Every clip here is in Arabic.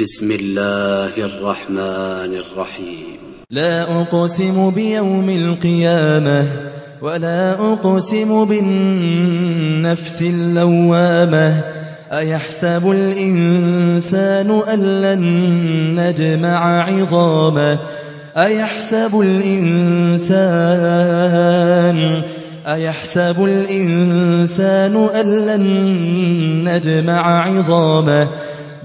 بسم الله الرحمن الرحيم. لا أقسم بيوم القيامة ولا أقسم بالنفس اللوامة. أيحسب الإنسان أن لن نجمع عظامه؟ أيحسب الإنسان أيحسب الإنسان أن لن نجمع عظامه؟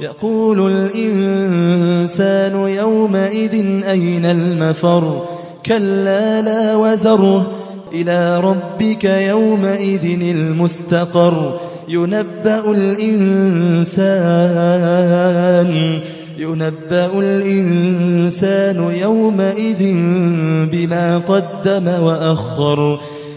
يقول الإنسان يومئذ أين المفر؟ كلا لا وزر. إلى ربك يومئذ المستقر. ينبأ الإنسان ينبأ الإنسان يومئذ بما قدم وأخر.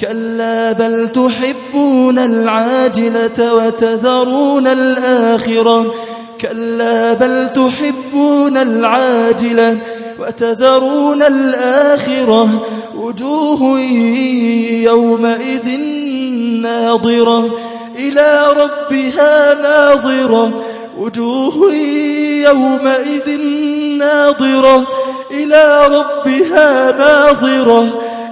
كلا بل تحبون العاجلة وتذرون الآخرة كلا بل تحبون العاجلة وتذرون الآخرة وجوه يومئذ ناظرة إلى ربها ناظرة وجوه يومئذ ناظرة إلى ربها ناظرة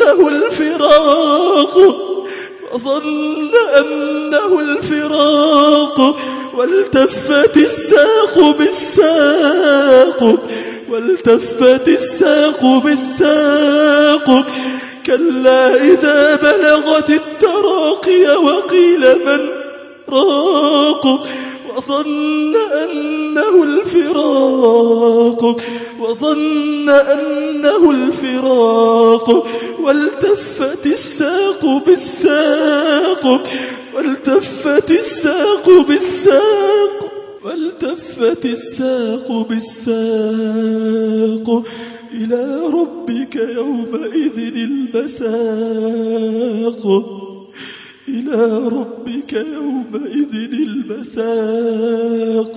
أنه الفراق وظن أنه الفراق والتفت الساق بالساق والتفت الساق بالساق. كلا إذا بلغت التراقي وقيل من راق وظن أنه الفراق. وظن أنه الفراق والتفت الساق بالساق والتفت الساق بالساق والتفت الساق بالساق. إلى ربك يومئذ المساق. إلى ربك يومئذ المساق.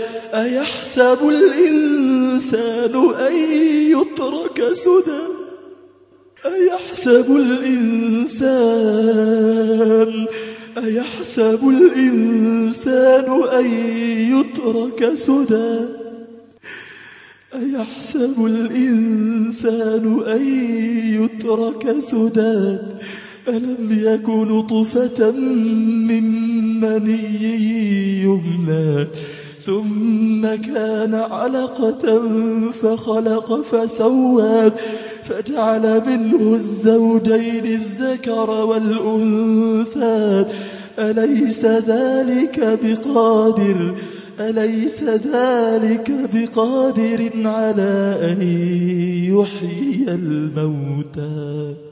أيحسب الإنسان أن يترك سدى؟ أيحسب الإنسان أيحسب الإنسان أن يترك سدى؟ أيحسب الإنسان أن يترك سدى؟ ألم يكن نطفة من مني يمنى؟ ثم كان علقة فخلق فسوى فجعل منه الزوجين الذكر والأنثى. أليس ذلك بقادر؟ أليس ذلك بقادر على أن يحيي الموتى؟